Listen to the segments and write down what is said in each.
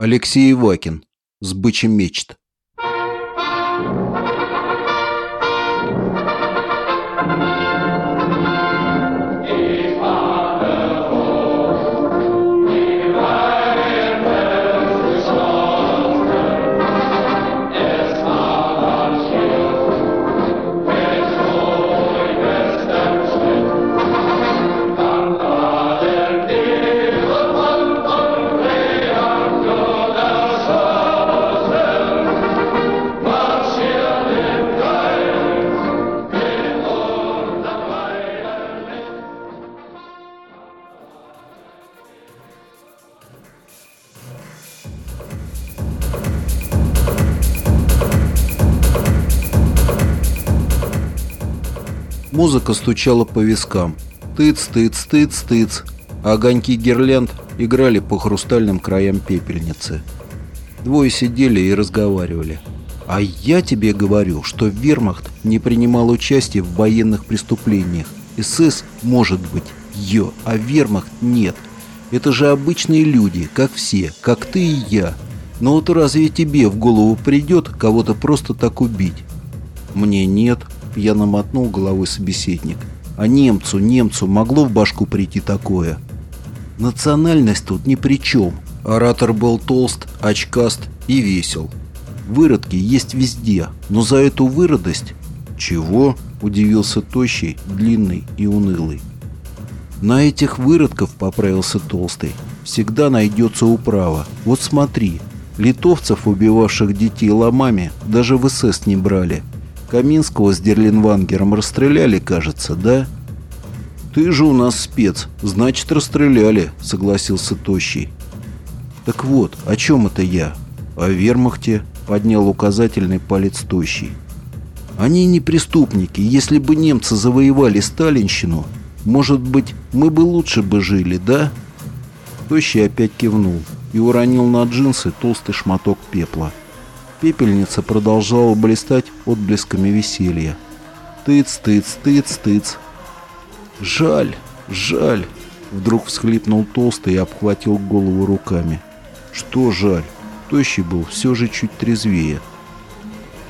Алексей Ивакин. С бычьим мечт. Музыка стучала по вискам. Тыц, тыц, тыц, тыц. А огоньки гирлянд играли по хрустальным краям пепельницы. Двое сидели и разговаривали. А я тебе говорю, что вермахт не принимал участия в военных преступлениях. СС может быть, ё, а вермахт нет. Это же обычные люди, как все, как ты и я. Но вот разве тебе в голову придет кого-то просто так убить? Мне нет, пьяно мотнул головой собеседник. А немцу, немцу могло в башку прийти такое? Национальность тут ни при чем. Оратор был толст, очкаст и весел. Выродки есть везде, но за эту выродость... Чего? Удивился тощий, длинный и унылый. На этих выродков, поправился толстый, всегда найдется управа. Вот смотри, литовцев, убивавших детей ломами, даже в СС не брали. Каминского с Дерлинвангером расстреляли, кажется, да? Ты же у нас спец, значит расстреляли, согласился Тощий. Так вот, о чем это я? О вермахте, поднял указательный палец Тощий. Они не преступники, если бы немцы завоевали Сталинщину, может быть, мы бы лучше бы жили, да? Тощий опять кивнул и уронил на джинсы толстый шматок пепла. Пепельница продолжала блистать отблесками веселья. Тыц, тыц, тыц, тыц. Жаль, жаль. Вдруг всхлипнул толстый и обхватил голову руками. Что жаль? Тощий был все же чуть трезвее.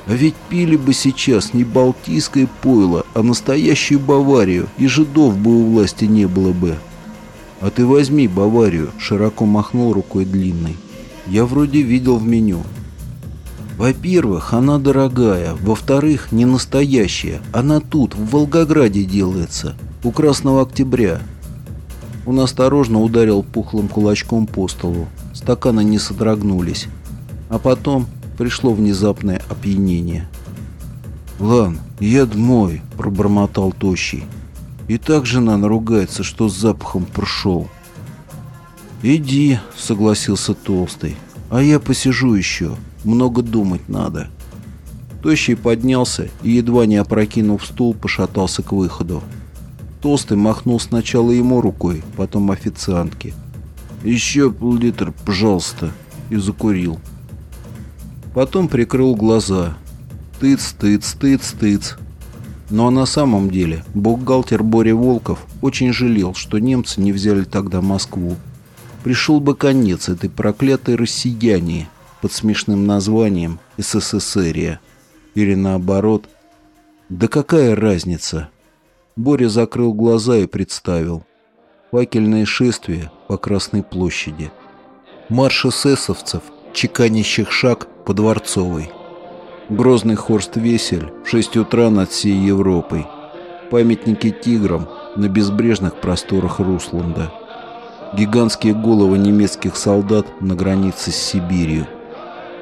А ведь пили бы сейчас не балтийское пойло, а настоящую Баварию, и жидов бы у власти не было бы. А ты возьми Баварию, широко махнул рукой длинный. Я вроде видел в меню. Во-первых, она дорогая. Во-вторых, не настоящая. Она тут, в Волгограде делается. У Красного Октября. Он осторожно ударил пухлым кулачком по столу. Стаканы не содрогнулись. А потом пришло внезапное опьянение. «Лан, яд мой!» – пробормотал Тощий. «И так жена наругается, что с запахом прошел». «Иди», – согласился Толстый. «А я посижу еще. Много думать надо». Тощий поднялся и, едва не опрокинув стул, пошатался к выходу. Толстый махнул сначала ему рукой, потом официантке. «Еще пол-литра, пожалуйста», и закурил. Потом прикрыл глаза. Тыц, тыц, тыц, тыц. Но на самом деле бухгалтер Боря Волков очень жалел, что немцы не взяли тогда Москву. Пришел бы конец этой проклятой россиянии под смешным названием СССРия. Или наоборот. Да какая разница? Боря закрыл глаза и представил. Факельное шествие по Красной площади. Марш эсэсовцев, чеканящих шаг по Дворцовой. Грозный Хорст Весель в 6 утра над всей Европой. Памятники тиграм на безбрежных просторах Русланда. Гигантские головы немецких солдат на границе с Сибирью.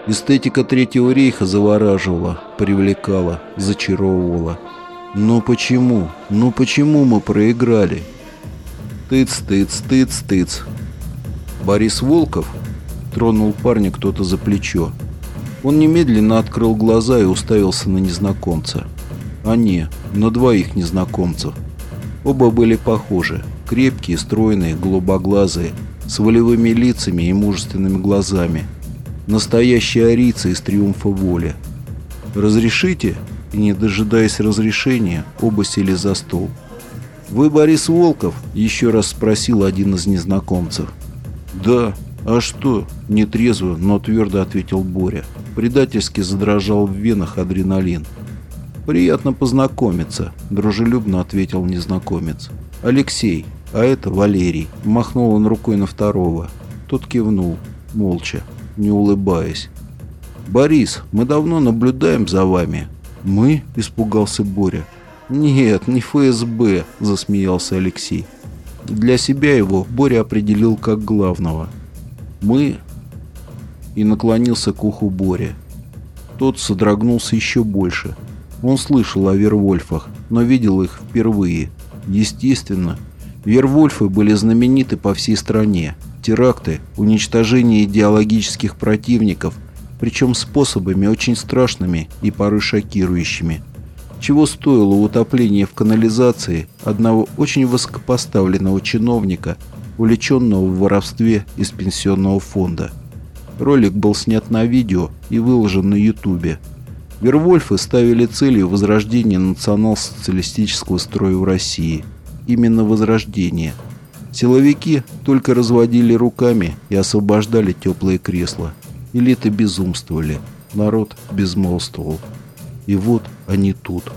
Эстетика Третьего рейха завораживала, привлекала, зачаровывала. Но почему? Ну почему мы проиграли? Тыц, тыц, тыц, тыц. Борис Волков тронул парня кто-то за плечо. Он немедленно открыл глаза и уставился на незнакомца. А не, на двоих незнакомцев. Оба были похожи. Крепкие, стройные, голубоглазые, с волевыми лицами и мужественными глазами. Настоящие арийцы из триумфа воли. «Разрешите?» И, не дожидаясь разрешения, оба сели за стол. «Вы Борис Волков?» – еще раз спросил один из незнакомцев. «Да», «А что?» – нетрезво, но твердо ответил Боря. Предательски задрожал в венах адреналин. «Приятно познакомиться», – дружелюбно ответил незнакомец. «Алексей, а это Валерий», – махнул он рукой на второго. Тот кивнул, молча, не улыбаясь. «Борис, мы давно наблюдаем за вами». «Мы?» – испугался Боря. «Нет, не ФСБ», – засмеялся Алексей. Для себя его Боря определил как главного – мы...» И наклонился к уху Боря. Тот содрогнулся еще больше. Он слышал о Вервольфах, но видел их впервые. Естественно, Вервольфы были знамениты по всей стране. Теракты, уничтожение идеологических противников, причем способами очень страшными и порой шокирующими. Чего стоило утопление в канализации одного очень высокопоставленного чиновника – увлеченного в воровстве из пенсионного фонда. Ролик был снят на видео и выложен на ютубе. Вервольфы ставили целью возрождение национал-социалистического строя в России. Именно возрождение. Силовики только разводили руками и освобождали теплые кресла. Элиты безумствовали, народ безмолвствовал. И вот они тут.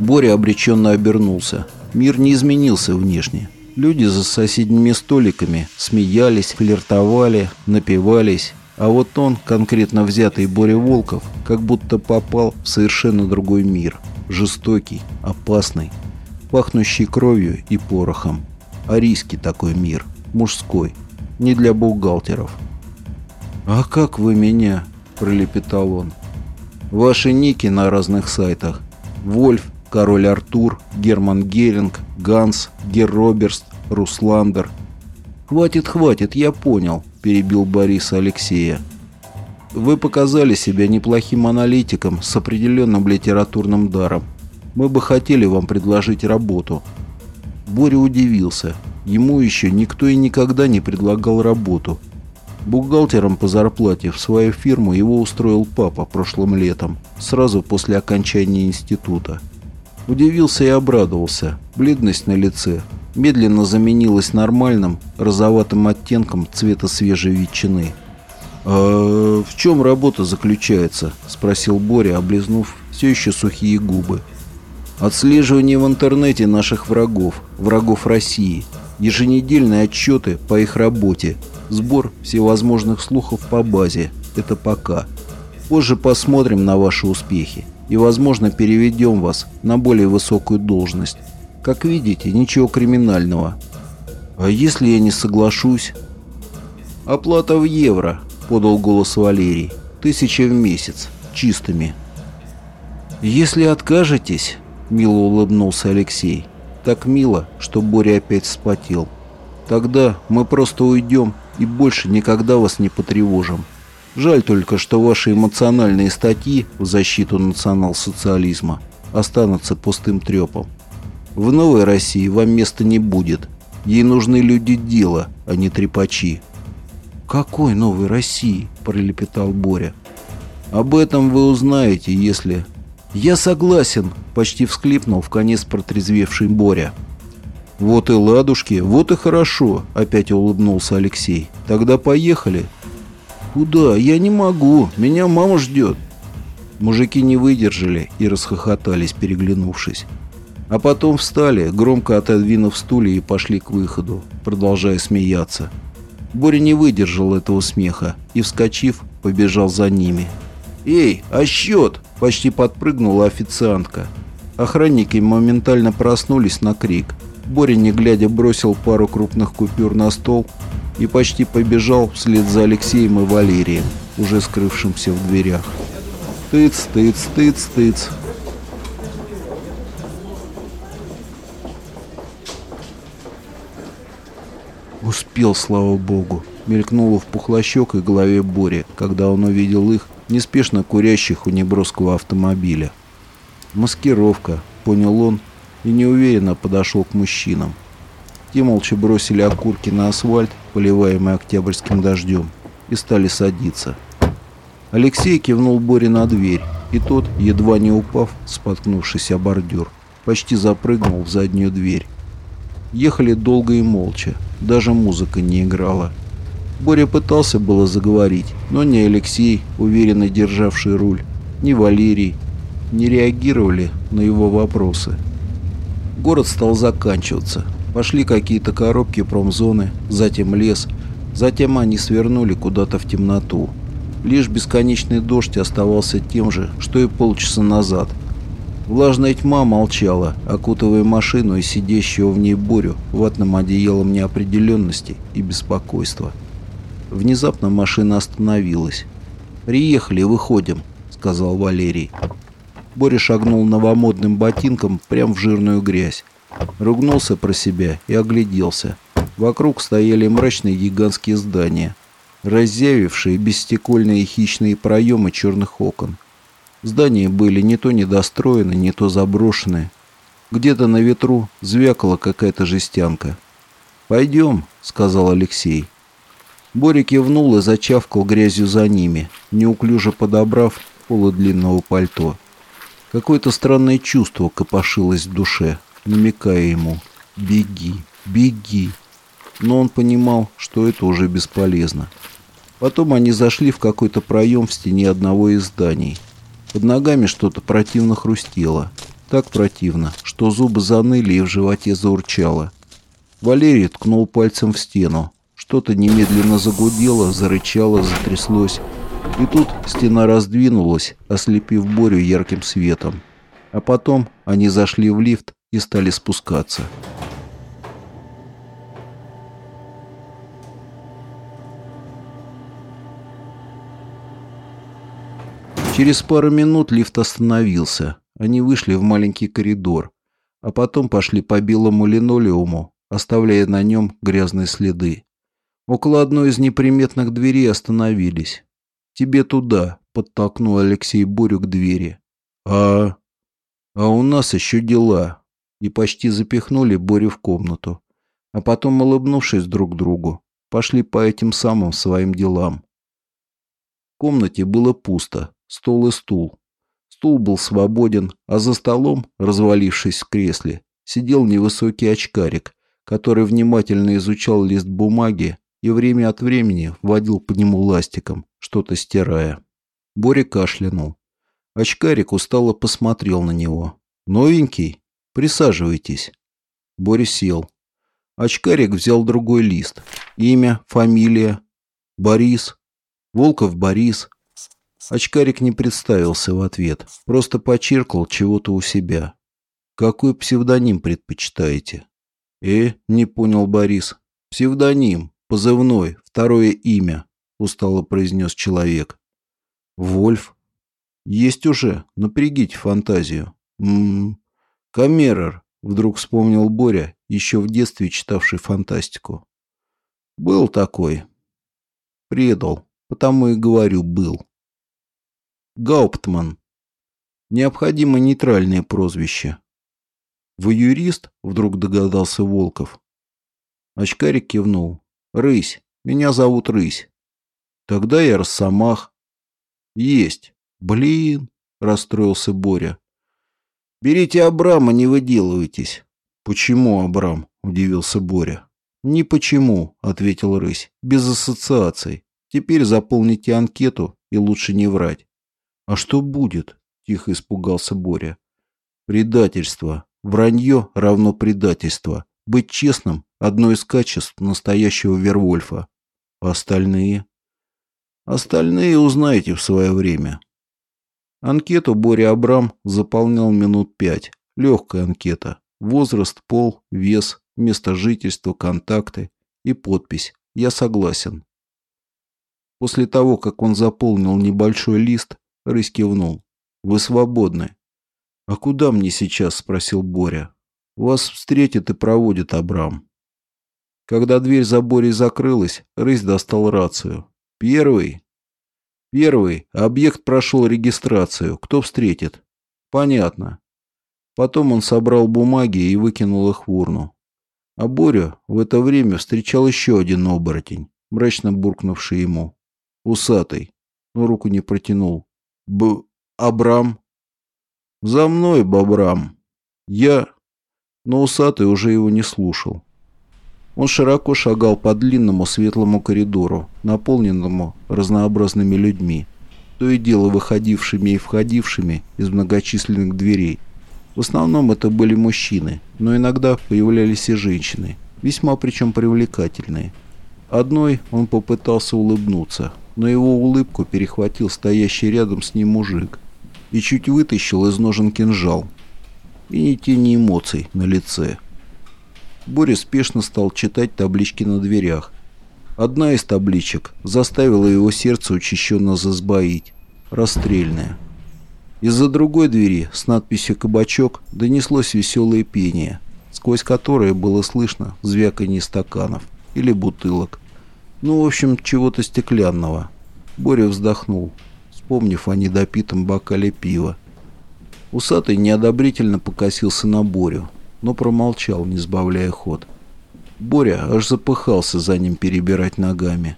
Боря обреченно обернулся. Мир не изменился внешне. Люди за соседними столиками смеялись, флиртовали, напивались, а вот он, конкретно взятый Боря Волков, как будто попал в совершенно другой мир. Жестокий, опасный, пахнущий кровью и порохом. Арийский такой мир, мужской, не для бухгалтеров. «А как вы меня?» – пролепетал он. «Ваши ники на разных сайтах. Вольф, Король Артур, Герман Геринг, Ганс, Гер Роберст, Русландер. «Хватит, хватит, я понял», – перебил Бориса Алексея. «Вы показали себя неплохим аналитиком с определенным литературным даром. Мы бы хотели вам предложить работу». Боря удивился. Ему еще никто и никогда не предлагал работу. Бухгалтером по зарплате в свою фирму его устроил папа прошлым летом, сразу после окончания института. Удивился и обрадовался. Бледность на лице медленно заменилась нормальным розоватым оттенком цвета свежей ветчины. «А в чем работа заключается?» – спросил Боря, облизнув все еще сухие губы. «Отслеживание в интернете наших врагов, врагов России, еженедельные отчеты по их работе, сбор всевозможных слухов по базе. Это пока. Позже посмотрим на ваши успехи и, возможно, переведем вас на более высокую должность. Как видите, ничего криминального. А если я не соглашусь? Оплата в евро, подал голос Валерий. Тысяча в месяц, чистыми. Если откажетесь, мило улыбнулся Алексей. Так мило, что Боря опять вспотел. Тогда мы просто уйдем и больше никогда вас не потревожим. Жаль только, что ваши эмоциональные статьи в защиту национал-социализма останутся пустым трепом. В новой России вам места не будет. Ей нужны люди дела, а не трепачи. «Какой новой России?» – пролепетал Боря. «Об этом вы узнаете, если...» «Я согласен!» – почти всклипнул в конец протрезвевший Боря. «Вот и ладушки, вот и хорошо!» – опять улыбнулся Алексей. «Тогда поехали!» «Куда? Я не могу. Меня мама ждет». Мужики не выдержали и расхохотались, переглянувшись. А потом встали, громко отодвинув стулья и пошли к выходу, продолжая смеяться. Боря не выдержал этого смеха и, вскочив, побежал за ними. «Эй, а счет?» – почти подпрыгнула официантка. Охранники моментально проснулись на крик. Боря, не глядя, бросил пару крупных купюр на стол и почти побежал вслед за Алексеем и Валерием, уже скрывшимся в дверях. Тыц, тыц, тыц, тыц. Успел, слава богу, мелькнуло в пухлощек и голове Бори, когда он увидел их, неспешно курящих у неброского автомобиля. Маскировка, понял он, и неуверенно подошел к мужчинам. Те молча бросили окурки на асфальт, поливаемый октябрьским дождем, и стали садиться. Алексей кивнул Боре на дверь, и тот, едва не упав, споткнувшись о бордюр, почти запрыгнул в заднюю дверь. Ехали долго и молча, даже музыка не играла. Боря пытался было заговорить, но ни Алексей, уверенно державший руль, ни Валерий не реагировали на его вопросы. Город стал заканчиваться. Пошли какие-то коробки промзоны, затем лес, затем они свернули куда-то в темноту. Лишь бесконечный дождь оставался тем же, что и полчаса назад. Влажная тьма молчала, окутывая машину и сидящего в ней Борю ватным одеялом неопределенности и беспокойства. Внезапно машина остановилась. «Приехали, выходим», — сказал Валерий. Боря шагнул новомодным ботинком прямо в жирную грязь. Ругнулся про себя и огляделся. Вокруг стояли мрачные гигантские здания, разъявившие бесстекольные хищные проемы черных окон. Здания были не то недостроены, не то заброшены. Где-то на ветру звякала какая-то жестянка. «Пойдем», — сказал Алексей. Боря кивнул и зачавкал грязью за ними, неуклюже подобрав полы длинного пальто. Какое-то странное чувство копошилось в душе, намекая ему «Беги, беги». Но он понимал, что это уже бесполезно. Потом они зашли в какой-то проем в стене одного из зданий. Под ногами что-то противно хрустело. Так противно, что зубы заныли и в животе заурчало. Валерий ткнул пальцем в стену. Что-то немедленно загудело, зарычало, затряслось. И тут стена раздвинулась, ослепив Борю ярким светом. А потом они зашли в лифт и стали спускаться. Через пару минут лифт остановился. Они вышли в маленький коридор, а потом пошли по белому линолеуму, оставляя на нем грязные следы. Около одной из неприметных дверей остановились. «Тебе туда», — подтолкнул Алексей Борю к двери. «А... а у нас еще дела». И почти запихнули Борю в комнату. А потом, улыбнувшись друг другу, пошли по этим самым своим делам. В комнате было пусто, стол и стул. Стул был свободен, а за столом, развалившись в кресле, сидел невысокий очкарик, который внимательно изучал лист бумаги и время от времени водил по нему ластиком, что-то стирая. Боря кашлянул. Очкарик устало посмотрел на него. «Новенький? Присаживайтесь». Боря сел. Очкарик взял другой лист. Имя, фамилия. Борис. Волков Борис. Очкарик не представился в ответ. Просто почиркал чего-то у себя. «Какой псевдоним предпочитаете?» «Э, не понял Борис. Псевдоним. «Позывной, второе имя», — устало произнес человек. «Вольф?» «Есть уже. Напрягите фантазию». «Ммм... Камерер», — вдруг вспомнил Боря, еще в детстве читавший фантастику. «Был такой. Предал. Потому и говорю, был». «Гауптман». Необходимо нейтральное прозвище. «Вы юрист?» — вдруг догадался Волков. Очкарик кивнул. Рысь. Меня зовут Рысь. Тогда я Росомах. Есть. Блин, расстроился Боря. Берите Абрама, не выделывайтесь. Почему Абрам? Удивился Боря. Не почему, ответил Рысь, без ассоциаций. Теперь заполните анкету и лучше не врать. А что будет? Тихо испугался Боря. Предательство. Вранье равно предательство. Быть честным Одно из качеств настоящего Вервольфа. А остальные? Остальные узнаете в свое время. Анкету Боря Абрам заполнял минут пять. Легкая анкета. Возраст, пол, вес, место жительства, контакты и подпись «Я согласен». После того, как он заполнил небольшой лист, Рысь кивнул. «Вы свободны». «А куда мне сейчас?» – спросил Боря. «Вас встретит и проводит Абрам». Когда дверь за Борей закрылась, Рысь достал рацию. «Первый?» «Первый. Объект прошел регистрацию. Кто встретит?» «Понятно». Потом он собрал бумаги и выкинул их в урну. А Боря в это время встречал еще один оборотень, мрачно буркнувший ему. Усатый, но руку не протянул. «Б... Абрам?» «За мной, Бабрам!» «Я...» Но усатый уже его не слушал. Он широко шагал по длинному светлому коридору, наполненному разнообразными людьми, то и дело выходившими и входившими из многочисленных дверей. В основном это были мужчины, но иногда появлялись и женщины, весьма причем привлекательные. Одной он попытался улыбнуться, но его улыбку перехватил стоящий рядом с ним мужик и чуть вытащил из ножен кинжал. И ни тени эмоций на лице. Боря спешно стал читать таблички на дверях. Одна из табличек заставила его сердце учащенно засбоить. Расстрельная. Из-за другой двери с надписью «Кабачок» донеслось веселое пение, сквозь которое было слышно звяканье стаканов или бутылок. Ну, в общем, чего-то стеклянного. Боря вздохнул, вспомнив о недопитом бокале пива. Усатый неодобрительно покосился на Борю но промолчал, не сбавляя ход. Боря аж запыхался за ним перебирать ногами.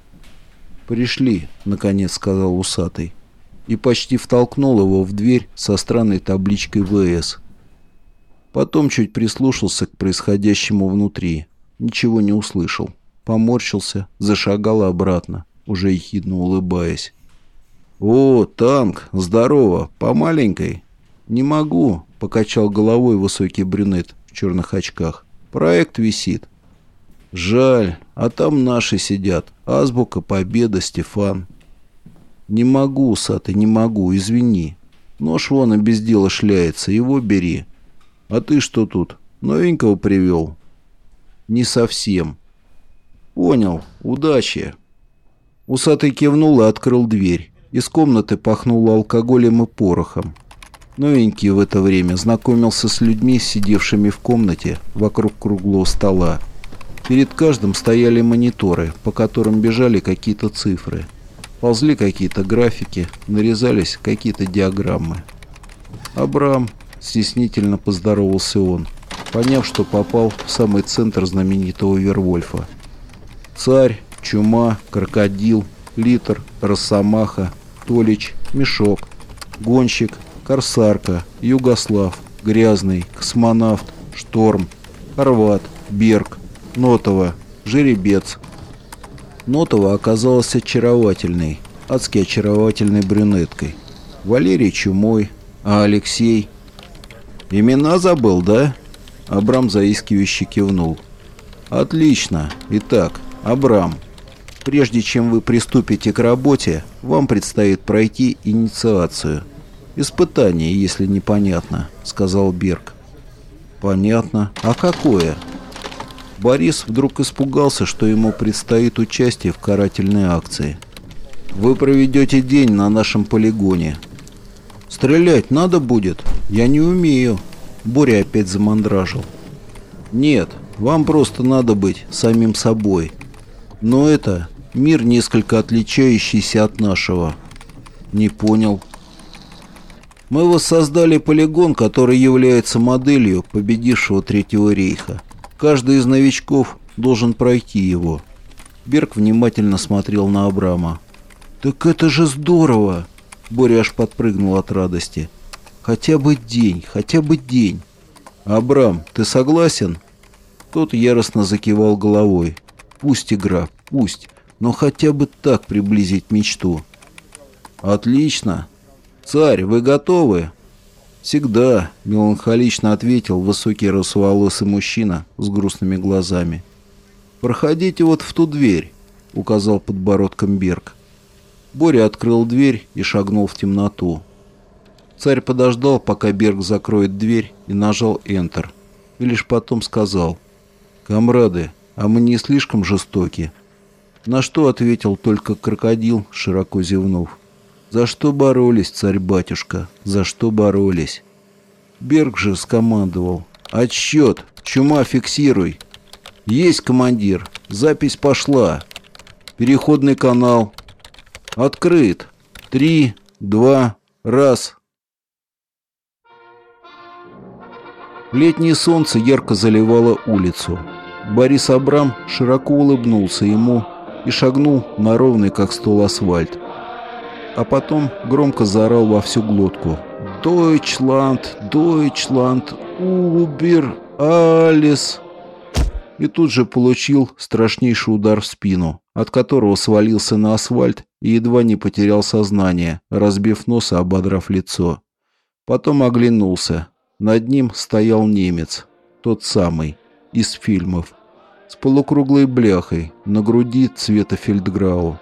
«Пришли», — наконец сказал усатый, и почти втолкнул его в дверь со странной табличкой «ВС». Потом чуть прислушался к происходящему внутри. Ничего не услышал. Поморщился, зашагал обратно, уже ехидно улыбаясь. «О, танк! Здорово! По маленькой?» «Не могу», — покачал головой высокий брюнет черных очках. «Проект висит». «Жаль, а там наши сидят. Азбука, Победа, Стефан». «Не могу, Саты, не могу, извини. Нож вон и без дела шляется, его бери. А ты что тут, новенького привел?» «Не совсем». «Понял, удачи». Усатый кивнул и открыл дверь. Из комнаты пахнуло алкоголем и порохом. Новенький в это время знакомился с людьми, сидевшими в комнате вокруг круглого стола. Перед каждым стояли мониторы, по которым бежали какие-то цифры. Ползли какие-то графики, нарезались какие-то диаграммы. «Абрам», — стеснительно поздоровался он, поняв, что попал в самый центр знаменитого Вервольфа. Царь, чума, крокодил, литр, росомаха, толич, мешок, гонщик, Корсарка, Югослав, Грязный, Космонавт, Шторм, Хорват, Берг, Нотова, Жеребец. Нотова оказалась очаровательной, адски очаровательной брюнеткой. Валерий Чумой, а Алексей... «Имена забыл, да?» Абрам заискивающе кивнул. «Отлично. Итак, Абрам, прежде чем вы приступите к работе, вам предстоит пройти инициацию». «Испытание, если непонятно», — сказал Берг. «Понятно. А какое?» Борис вдруг испугался, что ему предстоит участие в карательной акции. «Вы проведете день на нашем полигоне». «Стрелять надо будет? Я не умею». Боря опять замандражил. «Нет, вам просто надо быть самим собой. Но это мир, несколько отличающийся от нашего». «Не понял», мы воссоздали полигон, который является моделью победившего Третьего рейха. Каждый из новичков должен пройти его. Берг внимательно смотрел на Абрама. «Так это же здорово!» Боря аж подпрыгнул от радости. «Хотя бы день, хотя бы день!» «Абрам, ты согласен?» Тот яростно закивал головой. «Пусть игра, пусть, но хотя бы так приблизить мечту». «Отлично!» «Царь, вы готовы?» «Всегда», — меланхолично ответил высокий русоволосый мужчина с грустными глазами. «Проходите вот в ту дверь», — указал подбородком Берг. Боря открыл дверь и шагнул в темноту. Царь подождал, пока Берг закроет дверь, и нажал Enter. И лишь потом сказал, «Камрады, а мы не слишком жестоки?» На что ответил только крокодил, широко зевнув. За что боролись, царь-батюшка, за что боролись? Берг же скомандовал. Отсчет, чума фиксируй. Есть, командир, запись пошла. Переходный канал. Открыт. Три, два, раз. Летнее солнце ярко заливало улицу. Борис Абрам широко улыбнулся ему и шагнул на ровный, как стол, асфальт а потом громко заорал во всю глотку. «Дойчланд! Дойчланд! Убер! Алис!» и тут же получил страшнейший удар в спину, от которого свалился на асфальт и едва не потерял сознание, разбив нос и ободрав лицо. Потом оглянулся. Над ним стоял немец, тот самый, из фильмов, с полукруглой бляхой, на груди цвета фельдграу.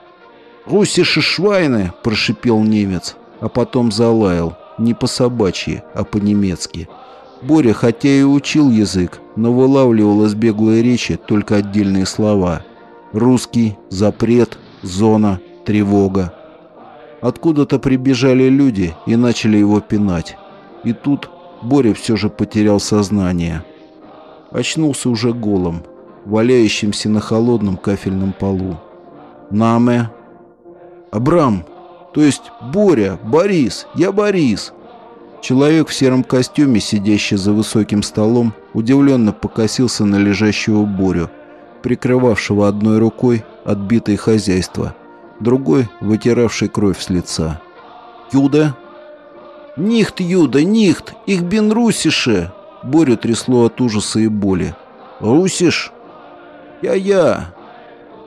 «Русиши швайны!» – прошипел немец, а потом залаял, не по-собачьи, а по-немецки – Боря, хотя и учил язык, но вылавливал из беглой речи только отдельные слова. Русский, запрет, зона, тревога. Откуда-то прибежали люди и начали его пинать. И тут Боря все же потерял сознание. Очнулся уже голым, валяющимся на холодном кафельном полу. «Наме!» «Абрам! То есть Боря! Борис! Я Борис!» Человек в сером костюме, сидящий за высоким столом, удивленно покосился на лежащего Борю, прикрывавшего одной рукой отбитое хозяйство, другой вытиравший кровь с лица. «Юда?» «Нихт, Юда, нихт! Их бен русише!» Борю трясло от ужаса и боли. «Русиш?» «Я-я!»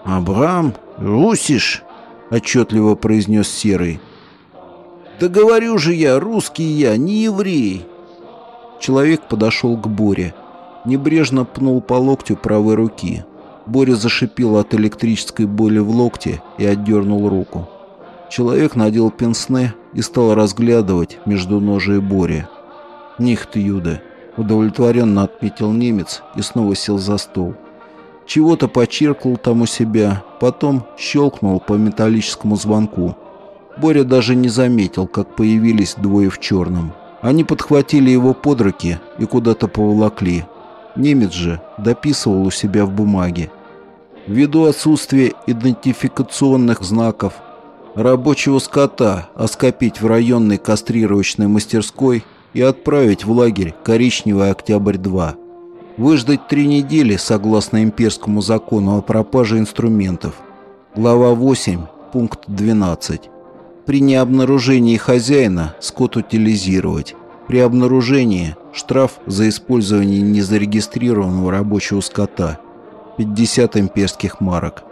«Абрам? Русиш?» — отчетливо произнес Серый. «Да говорю же я, русский я, не еврей!» Человек подошел к Боре. Небрежно пнул по локтю правой руки. Боря зашипел от электрической боли в локте и отдернул руку. Человек надел пенсне и стал разглядывать между ножей Бори. «Нихт, Юда!» — удовлетворенно отметил немец и снова сел за стол. Чего-то почиркал там у себя, потом щелкнул по металлическому звонку — Боря даже не заметил, как появились двое в черном. Они подхватили его под руки и куда-то поволокли. Немец же дописывал у себя в бумаге. Ввиду отсутствия идентификационных знаков рабочего скота оскопить в районной кастрировочной мастерской и отправить в лагерь «Коричневый Октябрь-2». Выждать три недели согласно имперскому закону о пропаже инструментов. Глава 8, пункт 12. При необнаружении хозяина скот утилизировать. При обнаружении штраф за использование незарегистрированного рабочего скота 50 имперских марок.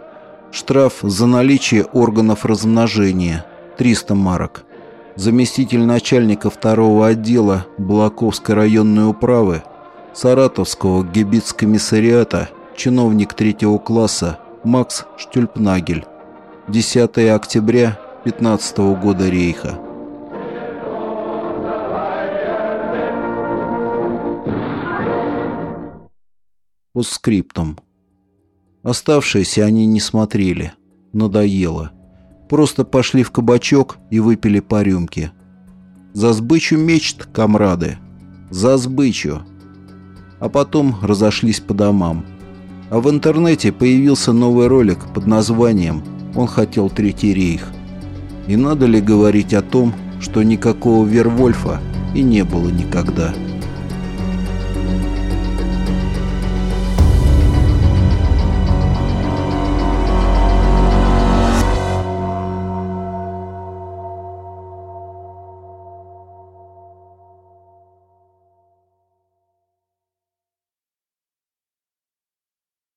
Штраф за наличие органов размножения 300 марок. Заместитель начальника второго отдела Балаковской районной управы Саратовского гибицкомиссариата, чиновник третьего класса Макс Штюльпнагель. 10 октября 15 -го года рейха. Постскриптум. Оставшиеся они не смотрели. Надоело. Просто пошли в кабачок и выпили по рюмке. За сбычу мечт, комрады. За сбычу. А потом разошлись по домам. А в интернете появился новый ролик под названием «Он хотел Третий рейх». И надо ли говорить о том, что никакого Вервольфа и не было никогда?»